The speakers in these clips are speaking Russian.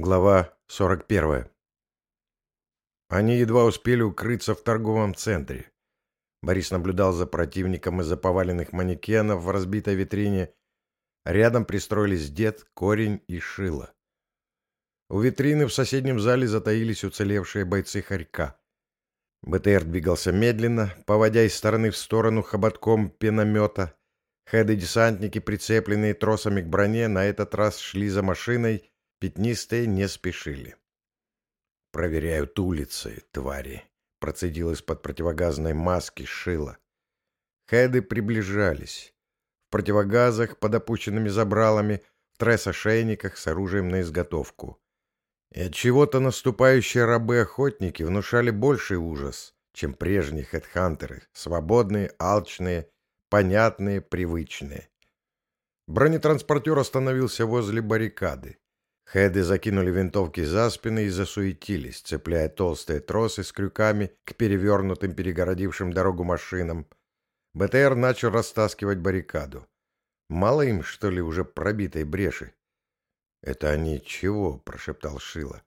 Глава 41. Они едва успели укрыться в торговом центре. Борис наблюдал за противником из-за поваленных манекенов в разбитой витрине. Рядом пристроились дед, корень и шило. У витрины в соседнем зале затаились уцелевшие бойцы хорька. БТР двигался медленно, поводя из стороны в сторону хоботком пеномета. Хеды-десантники, прицепленные тросами к броне, на этот раз шли за машиной, пятнистые не спешили. «Проверяют улицы, твари», — процедил из-под противогазной маски Шила. Хеды приближались. В противогазах, под опущенными забралами, в тресс-ошейниках с оружием на изготовку. И от чего-то наступающие рабы-охотники внушали больший ужас, чем прежние хедхантеры, свободные, алчные, понятные, привычные. Бронетранспортер остановился возле баррикады. Хеды закинули винтовки за спины и засуетились, цепляя толстые тросы с крюками к перевернутым, перегородившим дорогу машинам. БТР начал растаскивать баррикаду. Мало им, что ли, уже пробитой бреши? «Это они чего?» — прошептал Шила.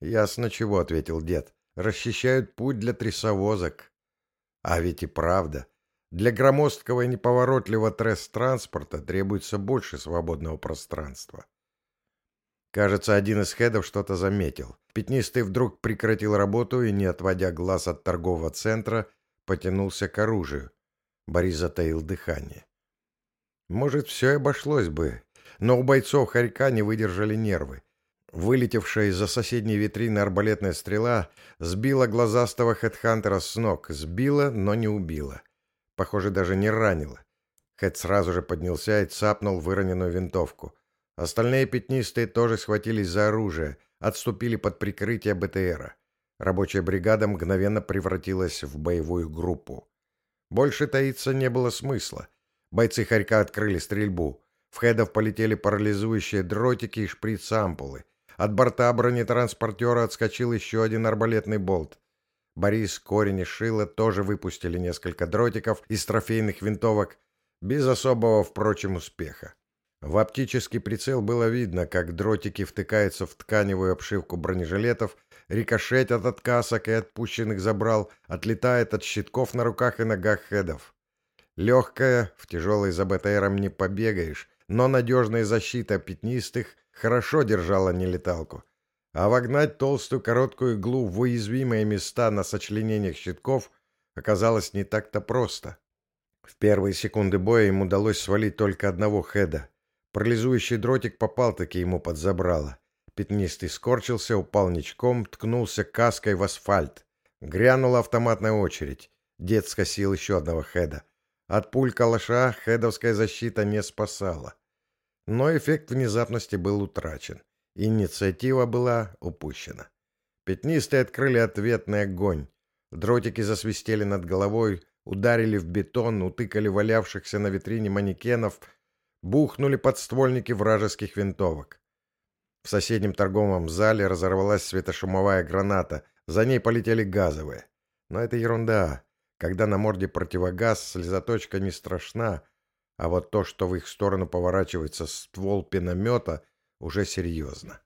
«Ясно чего», — ответил дед. «Расчищают путь для трясовозок». А ведь и правда. Для громоздкого и неповоротливого тресс-транспорта требуется больше свободного пространства. Кажется, один из хедов что-то заметил. Пятнистый вдруг прекратил работу и, не отводя глаз от торгового центра, потянулся к оружию. Борис затаил дыхание. Может, все и обошлось бы, но у бойцов Харька не выдержали нервы. Вылетевшая из-за соседней витрины арбалетная стрела сбила глазастого хедхантера с ног. Сбила, но не убила. Похоже, даже не ранила. Хед сразу же поднялся и цапнул выроненную винтовку. Остальные пятнистые тоже схватились за оружие, отступили под прикрытие БТРа. Рабочая бригада мгновенно превратилась в боевую группу. Больше таиться не было смысла. Бойцы Харька открыли стрельбу. В хедов полетели парализующие дротики и шприц-ампулы. От борта бронетранспортера отскочил еще один арбалетный болт. Борис, Корень и Шила тоже выпустили несколько дротиков из трофейных винтовок, без особого, впрочем, успеха. В оптический прицел было видно, как дротики втыкаются в тканевую обшивку бронежилетов, рикошетят от касок и отпущенных забрал, отлетает от щитков на руках и ногах хедов. Легкая, в тяжелой за БТРом не побегаешь, но надежная защита пятнистых хорошо держала нелеталку. А вогнать толстую короткую иглу в уязвимые места на сочленениях щитков оказалось не так-то просто. В первые секунды боя им удалось свалить только одного хеда. Парализующий дротик попал таки ему под забрало. Пятнистый скорчился, упал ничком, ткнулся каской в асфальт. Грянула автоматная очередь. Дед скосил еще одного хеда. От пуль калаша хедовская защита не спасала. Но эффект внезапности был утрачен. Инициатива была упущена. Пятнистые открыли ответный огонь. Дротики засвистели над головой, ударили в бетон, утыкали валявшихся на витрине манекенов, бухнули подствольники вражеских винтовок. В соседнем торговом зале разорвалась светошумовая граната, за ней полетели газовые. Но это ерунда. Когда на морде противогаз, слезоточка не страшна, а вот то, что в их сторону поворачивается ствол пеномета, уже серьезно.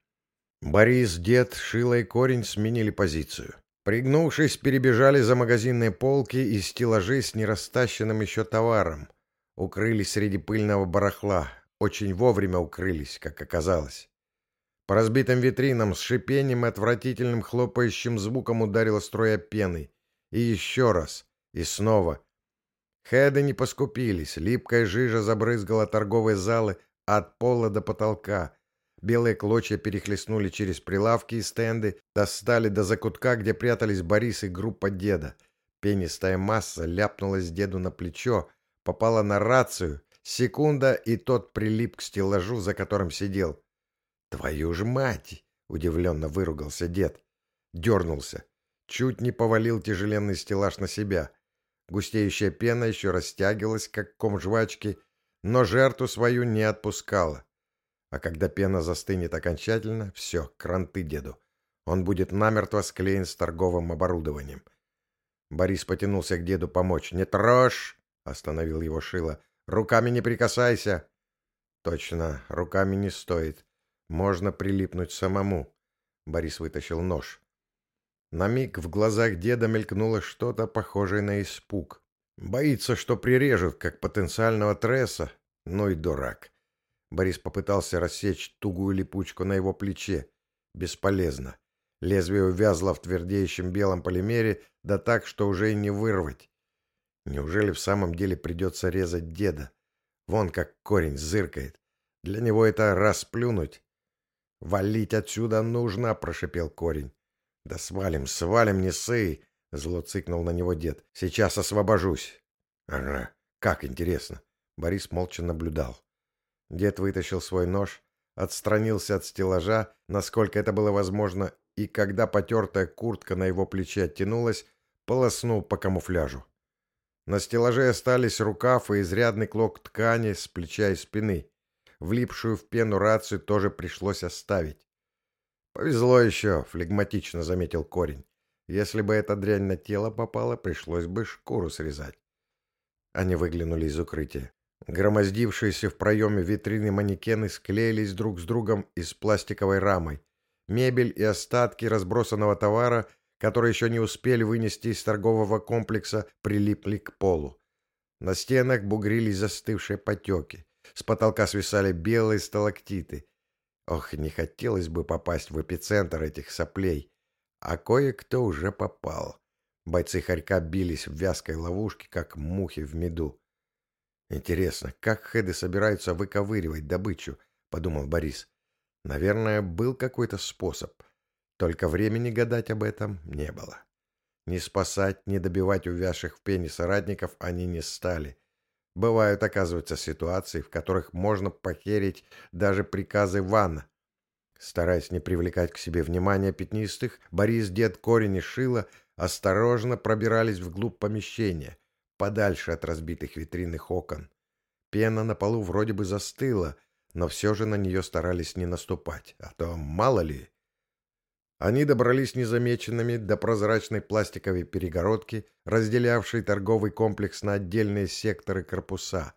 Борис, дед, Шила и Корень сменили позицию. Пригнувшись, перебежали за магазинные полки и стеллажи с нерастащенным еще товаром. Укрылись среди пыльного барахла. Очень вовремя укрылись, как оказалось. По разбитым витринам с шипением и отвратительным хлопающим звуком ударила струя пены. И еще раз. И снова. Хеды не поскупились. Липкая жижа забрызгала торговые залы от пола до потолка. Белые клочья перехлестнули через прилавки и стенды, достали до закутка, где прятались Борис и группа деда. Пенистая масса ляпнулась деду на плечо, попала на рацию. Секунда, и тот прилип к стеллажу, за которым сидел. «Твою ж мать!» — удивленно выругался дед. Дернулся. Чуть не повалил тяжеленный стеллаж на себя. Густеющая пена еще растягивалась, как ком жвачки, но жертву свою не отпускала. А когда пена застынет окончательно, все, кранты деду. Он будет намертво склеен с торговым оборудованием. Борис потянулся к деду помочь. «Не трожь!» — остановил его Шило. «Руками не прикасайся!» «Точно, руками не стоит. Можно прилипнуть самому. Борис вытащил нож. На миг в глазах деда мелькнуло что-то похожее на испуг. Боится, что прирежут, как потенциального тресса. Ну и дурак. Борис попытался рассечь тугую липучку на его плече. Бесполезно. Лезвие увязло в твердеющем белом полимере, да так, что уже и не вырвать. Неужели в самом деле придется резать деда? Вон как корень зыркает. Для него это расплюнуть. «Валить отсюда нужно!» — прошипел корень. «Да свалим, свалим, не ссы!» — зло цыкнул на него дед. «Сейчас освобожусь!» «Ага, как интересно!» Борис молча наблюдал. Дед вытащил свой нож, отстранился от стеллажа, насколько это было возможно, и когда потертая куртка на его плече оттянулась, полоснул по камуфляжу. На стеллаже остались рукав и изрядный клок ткани с плеча и спины. Влипшую в пену рацию тоже пришлось оставить. «Повезло еще», — флегматично заметил корень. «Если бы эта дрянь на тело попала, пришлось бы шкуру срезать». Они выглянули из укрытия. Громоздившиеся в проеме витрины манекены склеились друг с другом из пластиковой рамой. Мебель и остатки разбросанного товара, которые еще не успели вынести из торгового комплекса, прилипли к полу. На стенах бугрились застывшие потеки. С потолка свисали белые сталактиты. Ох, не хотелось бы попасть в эпицентр этих соплей. А кое-кто уже попал. Бойцы хорька бились в вязкой ловушке, как мухи в меду. «Интересно, как хеды собираются выковыривать добычу?» — подумал Борис. Наверное, был какой-то способ. Только времени гадать об этом не было. Ни спасать, ни добивать увязших в пене соратников они не стали. Бывают, оказывается, ситуации, в которых можно похерить даже приказы Ванна. Стараясь не привлекать к себе внимания пятнистых, Борис, дед, корень и шила осторожно пробирались вглубь помещения, подальше от разбитых витринных окон. Пена на полу вроде бы застыла, но все же на нее старались не наступать, а то мало ли. Они добрались незамеченными до прозрачной пластиковой перегородки, разделявшей торговый комплекс на отдельные секторы корпуса.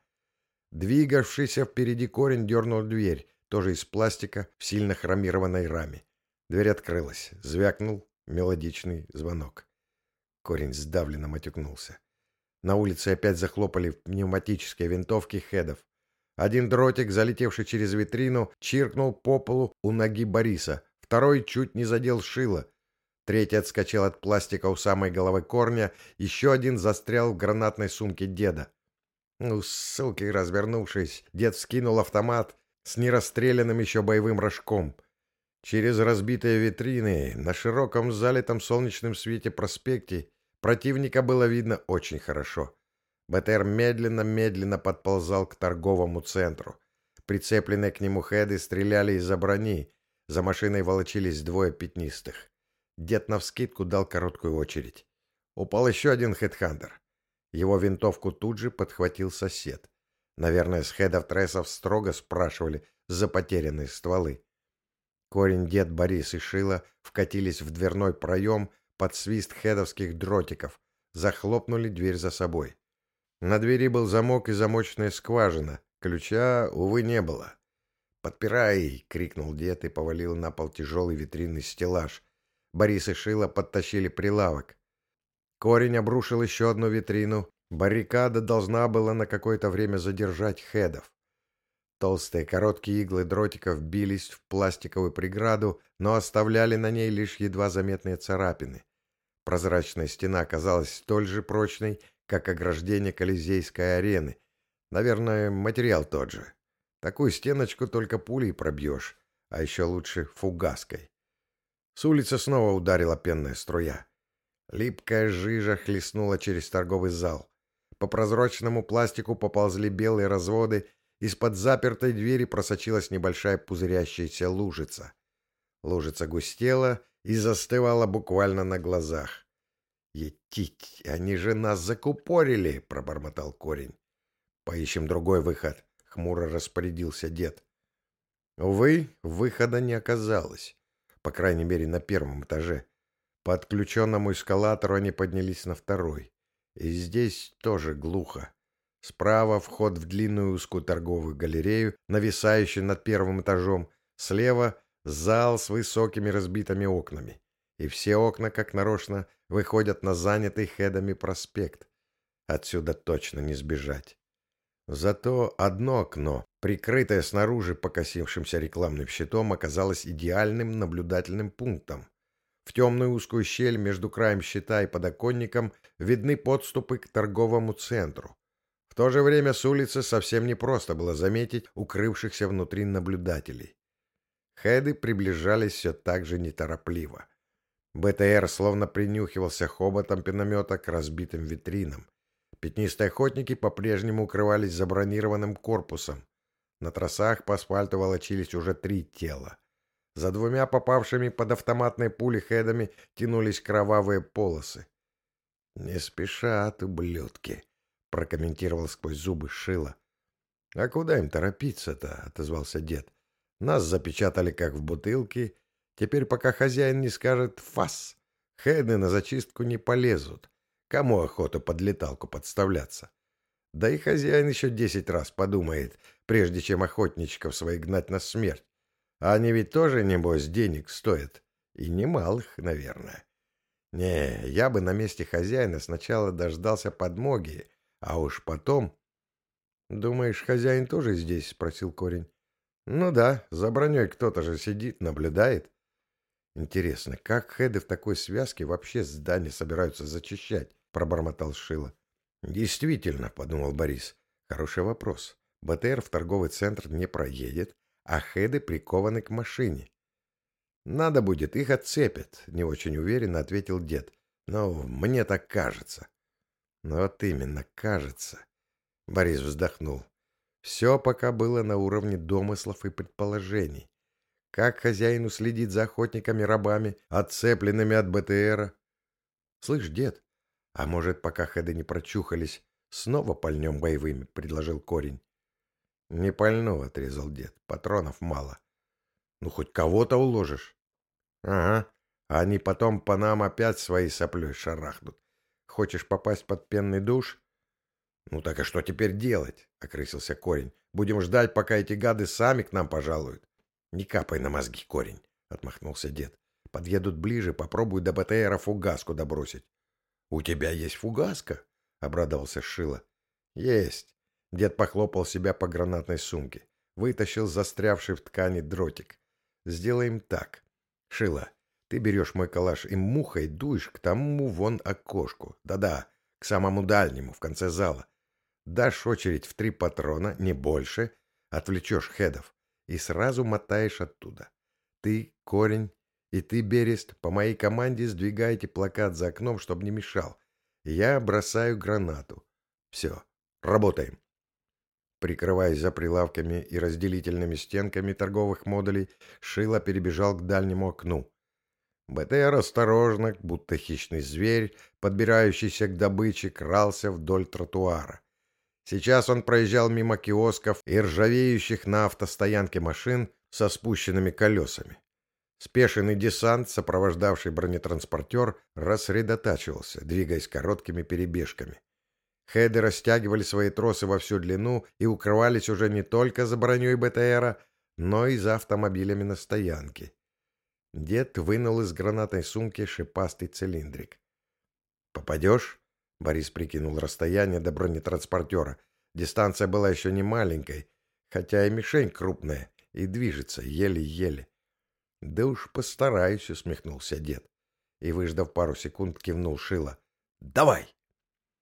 Двигавшийся впереди корень дернул дверь, тоже из пластика, в сильно хромированной раме. Дверь открылась, звякнул мелодичный звонок. Корень сдавленно матюкнулся. На улице опять захлопали пневматические винтовки хедов. Один дротик, залетевший через витрину, чиркнул по полу у ноги Бориса. Второй чуть не задел шило. Третий отскочил от пластика у самой головы корня. Еще один застрял в гранатной сумке деда. Ну, суки, развернувшись, дед вскинул автомат с нерастрелянным еще боевым рожком. Через разбитые витрины на широком залитом солнечным свете проспекте противника было видно очень хорошо. БТР медленно-медленно подползал к торговому центру. Прицепленные к нему хеды стреляли из-за брони. За машиной волочились двое пятнистых. Дед навскидку дал короткую очередь. Упал еще один хедхантер. Его винтовку тут же подхватил сосед. Наверное, с хедов трессов строго спрашивали за потерянные стволы. Корень, дед, Борис и Шила вкатились в дверной проем под свист хедовских дротиков, захлопнули дверь за собой. На двери был замок и замочная скважина. Ключа, увы, не было. «Подпирай!» — крикнул дед и повалил на пол тяжелый витринный стеллаж. Борис и Шила подтащили прилавок. Корень обрушил еще одну витрину. Баррикада должна была на какое-то время задержать хедов. Толстые короткие иглы дротиков бились в пластиковую преграду, но оставляли на ней лишь едва заметные царапины. Прозрачная стена оказалась столь же прочной, как ограждение Колизейской арены. Наверное, материал тот же. Такую стеночку только пулей пробьешь, а еще лучше фугаской. С улицы снова ударила пенная струя. Липкая жижа хлестнула через торговый зал. По прозрачному пластику поползли белые разводы, из-под запертой двери просочилась небольшая пузырящаяся лужица. Лужица густела и застывала буквально на глазах. «Етить, они же нас закупорили!» — пробормотал корень. «Поищем другой выход», — хмуро распорядился дед. Увы, выхода не оказалось. По крайней мере, на первом этаже. По отключенному эскалатору они поднялись на второй. И здесь тоже глухо. Справа вход в длинную узкую торговую галерею, нависающую над первым этажом. Слева зал с высокими разбитыми окнами. И все окна, как нарочно, выходят на занятый хедами проспект. Отсюда точно не сбежать. Зато одно окно, прикрытое снаружи покосившимся рекламным щитом, оказалось идеальным наблюдательным пунктом. В темную узкую щель между краем щита и подоконником видны подступы к торговому центру. В то же время с улицы совсем непросто было заметить укрывшихся внутри наблюдателей. Хеды приближались все так же неторопливо. БТР словно принюхивался хоботом пиномета к разбитым витринам. Пятнистые охотники по-прежнему укрывались за бронированным корпусом. На тросах по асфальту волочились уже три тела. За двумя попавшими под автоматные пули хедами тянулись кровавые полосы. «Не спешат, ублюдки», — прокомментировал сквозь зубы Шила. «А куда им торопиться-то?» — отозвался дед. «Нас запечатали, как в бутылке. Теперь, пока хозяин не скажет «фас», хеды на зачистку не полезут. Кому охота под леталку подставляться? Да и хозяин еще десять раз подумает, прежде чем охотничков своих гнать на смерть. А они ведь тоже, небось, денег стоят. И немалых, наверное. Не, я бы на месте хозяина сначала дождался подмоги, а уж потом... — Думаешь, хозяин тоже здесь? — спросил корень. — Ну да, за броней кто-то же сидит, наблюдает. Интересно, как хеды в такой связке вообще здание собираются зачищать? — пробормотал Шила. «Действительно», — подумал Борис, — «хороший вопрос. БТР в торговый центр не проедет, а хеды прикованы к машине». «Надо будет, их отцепят», — не очень уверенно ответил дед. «Но мне так кажется». «Ну вот именно, кажется». Борис вздохнул. Все пока было на уровне домыслов и предположений. Как хозяину следить за охотниками-рабами, отцепленными от БТРа? «Слышь, дед, а может, пока хеды не прочухались, снова пальнем боевыми, — предложил корень. — Не пальну, — отрезал дед, — патронов мало. — Ну, хоть кого-то уложишь. — Ага, а они потом по нам опять свои соплей шарахнут. Хочешь попасть под пенный душ? — Ну так а что теперь делать? — окрысился корень. — Будем ждать, пока эти гады сами к нам пожалуют. — Не капай на мозги, корень, — отмахнулся дед. — Подъедут ближе, попробуй до БТРа фугаску добросить. «У тебя есть фугаска?» — обрадовался Шила. «Есть». Дед похлопал себя по гранатной сумке. Вытащил застрявший в ткани дротик. «Сделаем так. Шила, ты берешь мой калаш и мухой дуешь к тому вон окошку. Да-да, к самому дальнему, в конце зала. Дашь очередь в три патрона, не больше, отвлечешь хедов и сразу мотаешь оттуда. Ты, корень, и ты, Берест, по моей команде сдвигаете плакат за окном, чтобы не мешал. Я бросаю гранату. Все, работаем. Прикрываясь за прилавками и разделительными стенками торговых модулей, Шила перебежал к дальнему окну. БТР осторожно, будто хищный зверь, подбирающийся к добыче, крался вдоль тротуара. Сейчас он проезжал мимо киосков и ржавеющих на автостоянке машин со спущенными колесами. Спешенный десант, сопровождавший бронетранспортер, рассредотачивался, двигаясь короткими перебежками. Хеды растягивали свои тросы во всю длину и укрывались уже не только за броней БТРа, но и за автомобилями на стоянке. Дед вынул из гранатной сумки шипастый цилиндрик. «Попадешь?» — Борис прикинул расстояние до бронетранспортера. Дистанция была еще не маленькой, хотя и мишень крупная, и движется еле-еле. «Да уж постараюсь», — усмехнулся дед. И, выждав пару секунд, кивнул Шила. «Давай!»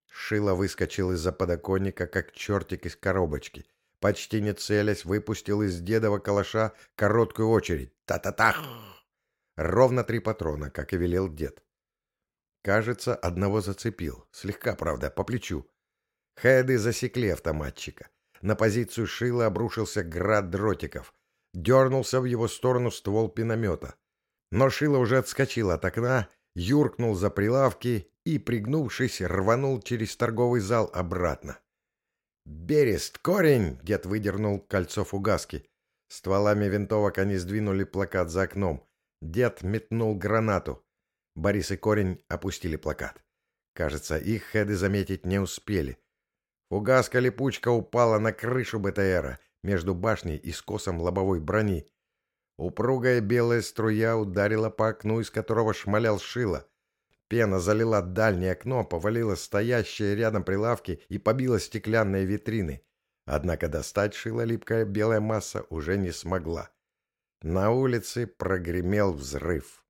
Шила выскочил из-за подоконника, как чертик из коробочки. Почти не целясь, выпустил из дедова калаша короткую очередь. Та-та-тах! Ровно три патрона, как и велел дед. Кажется, одного зацепил. Слегка, правда, по плечу. Хеды засекли автоматчика. На позицию Шила обрушился град дротиков. Дернулся в его сторону ствол пиномета. Но Шила уже отскочил от окна, юркнул за прилавки и, пригнувшись, рванул через торговый зал обратно. «Берест, корень!» — дед выдернул кольцо фугаски. Стволами винтовок они сдвинули плакат за окном. Дед метнул гранату. Борис и корень опустили плакат. Кажется, их хеды заметить не успели. Фугаска-липучка упала на крышу БТРа между башней и скосом лобовой брони. Упругая белая струя ударила по окну, из которого шмалял шило. Пена залила дальнее окно, повалила стоящие рядом прилавки и побила стеклянные витрины. Однако достать шило липкая белая масса уже не смогла. На улице прогремел взрыв.